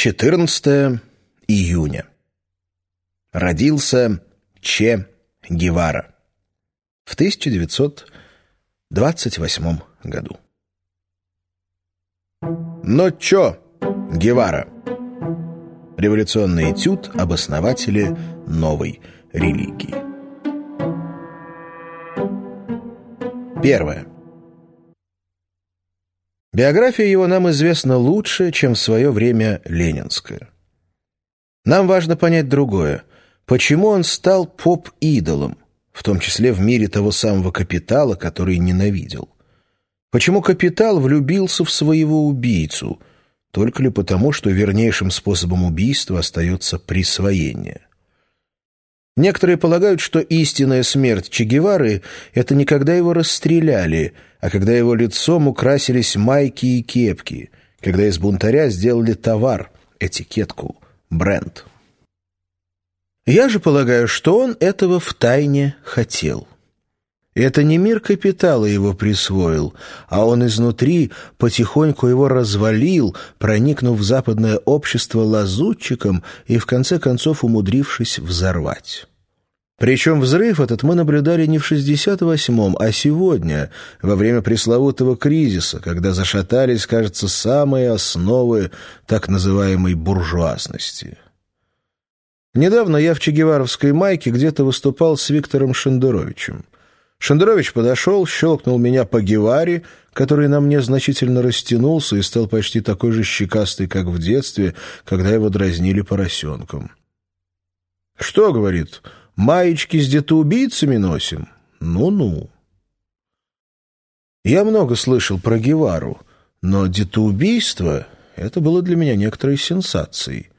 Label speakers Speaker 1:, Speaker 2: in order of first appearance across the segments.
Speaker 1: 14 июня. Родился Че Гевара в 1928 году. Но чё, Гевара? Революционный этюд об основателе новой религии. Первое. Биография его нам известна лучше, чем в свое время ленинская. Нам важно понять другое. Почему он стал поп-идолом, в том числе в мире того самого капитала, который ненавидел? Почему капитал влюбился в своего убийцу? Только ли потому, что вернейшим способом убийства остается присвоение? Некоторые полагают, что истинная смерть Че Гевары — это не когда его расстреляли, а когда его лицом украсились майки и кепки, когда из бунтаря сделали товар, этикетку, бренд. Я же полагаю, что он этого втайне хотел. Это не мир капитала его присвоил, а он изнутри потихоньку его развалил, проникнув в западное общество лазутчиком и в конце концов умудрившись взорвать. Причем взрыв этот мы наблюдали не в 68-м, а сегодня, во время пресловутого кризиса, когда зашатались, кажется, самые основы так называемой буржуазности. Недавно я в Чегеваровской майке где-то выступал с Виктором Шендеровичем. Шендерович подошел, щелкнул меня по Геваре, который на мне значительно растянулся и стал почти такой же щекастый, как в детстве, когда его дразнили поросенком. «Что, — говорит, — Маечки с детоубийцами носим? Ну-ну. Я много слышал про Гевару, но детоубийство — это было для меня некоторой сенсацией.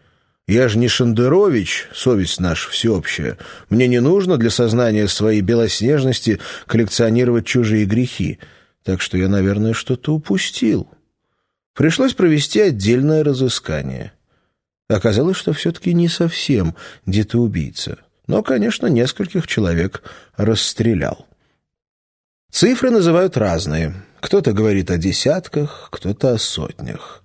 Speaker 1: Я же не Шендерович, совесть наша всеобщая. Мне не нужно для сознания своей белоснежности коллекционировать чужие грехи, так что я, наверное, что-то упустил. Пришлось провести отдельное разыскание. Оказалось, что все-таки не совсем детоубийца — но, конечно, нескольких человек расстрелял. Цифры называют разные. Кто-то говорит о десятках, кто-то о сотнях.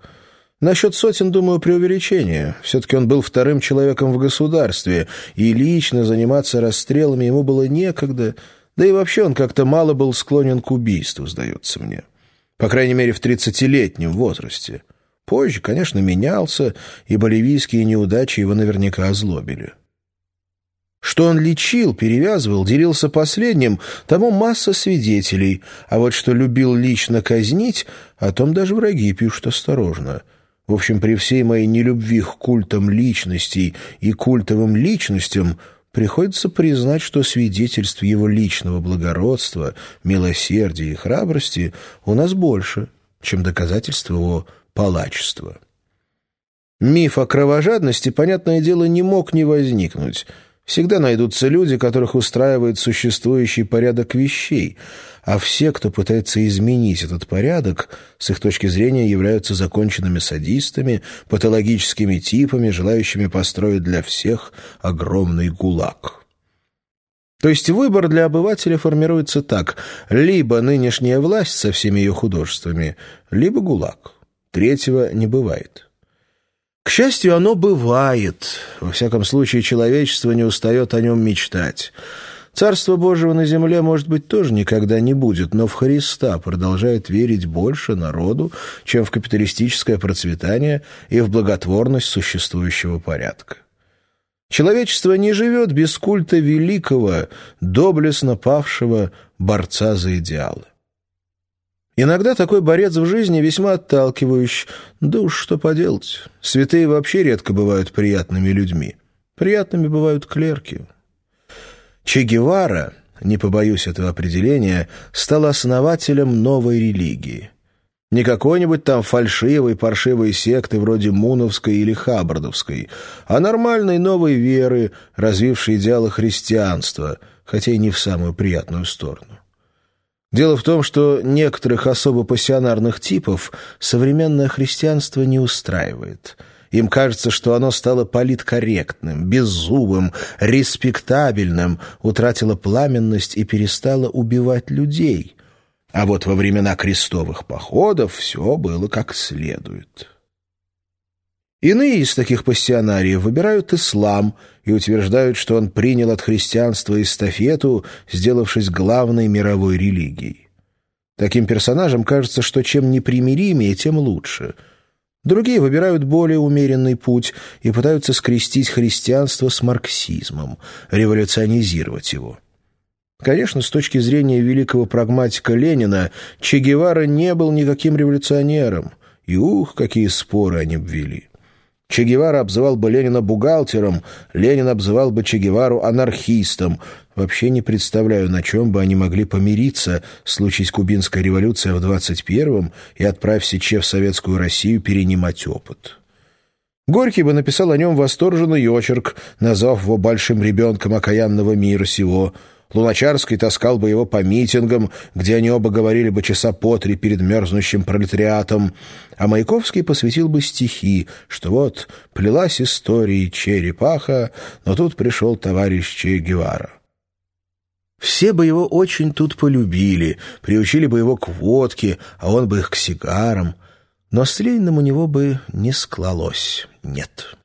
Speaker 1: Насчет сотен, думаю, преувеличение. Все-таки он был вторым человеком в государстве, и лично заниматься расстрелами ему было некогда, да и вообще он как-то мало был склонен к убийству, сдается мне. По крайней мере, в тридцатилетнем возрасте. Позже, конечно, менялся, и боливийские неудачи его наверняка озлобили. Что он лечил, перевязывал, делился последним, тому масса свидетелей, а вот что любил лично казнить, о том даже враги пишут осторожно. В общем, при всей моей нелюбви к культам личностей и культовым личностям приходится признать, что свидетельств его личного благородства, милосердия и храбрости у нас больше, чем доказательств его палачества. Миф о кровожадности, понятное дело, не мог не возникнуть — Всегда найдутся люди, которых устраивает существующий порядок вещей, а все, кто пытается изменить этот порядок, с их точки зрения являются законченными садистами, патологическими типами, желающими построить для всех огромный гулаг. То есть выбор для обывателя формируется так. Либо нынешняя власть со всеми ее художествами, либо гулаг. Третьего не бывает. К счастью, оно бывает. Во всяком случае, человечество не устает о нем мечтать. Царство Божьего на земле, может быть, тоже никогда не будет, но в Христа продолжает верить больше народу, чем в капиталистическое процветание и в благотворность существующего порядка. Человечество не живет без культа великого, доблестно павшего борца за идеалы. Иногда такой борец в жизни весьма отталкивающий. Да уж что поделать. Святые вообще редко бывают приятными людьми. Приятными бывают клерки. Че Гевара, не побоюсь этого определения, стал основателем новой религии. Не какой-нибудь там фальшивой, паршивой секты вроде Муновской или Хаббардовской, а нормальной новой веры, развившей идеалы христианства, хотя и не в самую приятную сторону. Дело в том, что некоторых особо пассионарных типов современное христианство не устраивает. Им кажется, что оно стало политкорректным, беззубым, респектабельным, утратило пламенность и перестало убивать людей. А вот во времена крестовых походов все было как следует. Иные из таких пассионариев выбирают ислам и утверждают, что он принял от христианства эстафету, сделавшись главной мировой религией. Таким персонажам кажется, что чем непримиримее, тем лучше. Другие выбирают более умеренный путь и пытаются скрестить христианство с марксизмом, революционизировать его. Конечно, с точки зрения великого прагматика Ленина, Че Гевара не был никаким революционером, и ух, какие споры они обвели. Че обзывал бы Ленина бухгалтером, Ленин обзывал бы Че анархистом. Вообще не представляю, на чем бы они могли помириться, случись кубинская революция в 21-м и отправься Че в советскую Россию перенимать опыт. Горький бы написал о нем восторженный очерк, назвав его большим ребенком окаянного мира сего – Луначарский таскал бы его по митингам, где они оба говорили бы часа по три перед мерзнущим пролетариатом, а Маяковский посвятил бы стихи, что вот плелась история черепаха, но тут пришел товарищ Че Гевара. Все бы его очень тут полюбили, приучили бы его к водке, а он бы их к сигарам, но с Лениным у него бы не склалось, нет».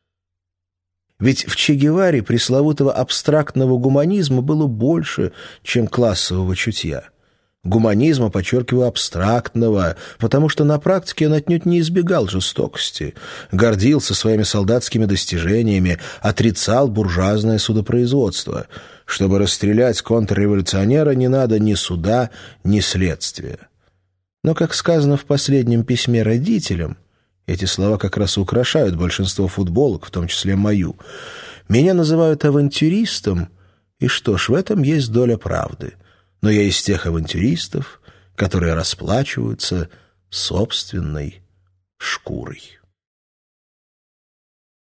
Speaker 1: Ведь в Че Геваре пресловутого абстрактного гуманизма было больше, чем классового чутья. Гуманизма, подчеркиваю, абстрактного, потому что на практике он отнюдь не избегал жестокости, гордился своими солдатскими достижениями, отрицал буржуазное судопроизводство. Чтобы расстрелять контрреволюционера, не надо ни суда, ни следствия. Но, как сказано в последнем письме родителям, эти слова как раз украшают большинство футболок, в том числе мою. Меня называют авантюристом, и что ж, в этом есть доля правды. Но я из тех авантюристов, которые расплачиваются собственной шкурой.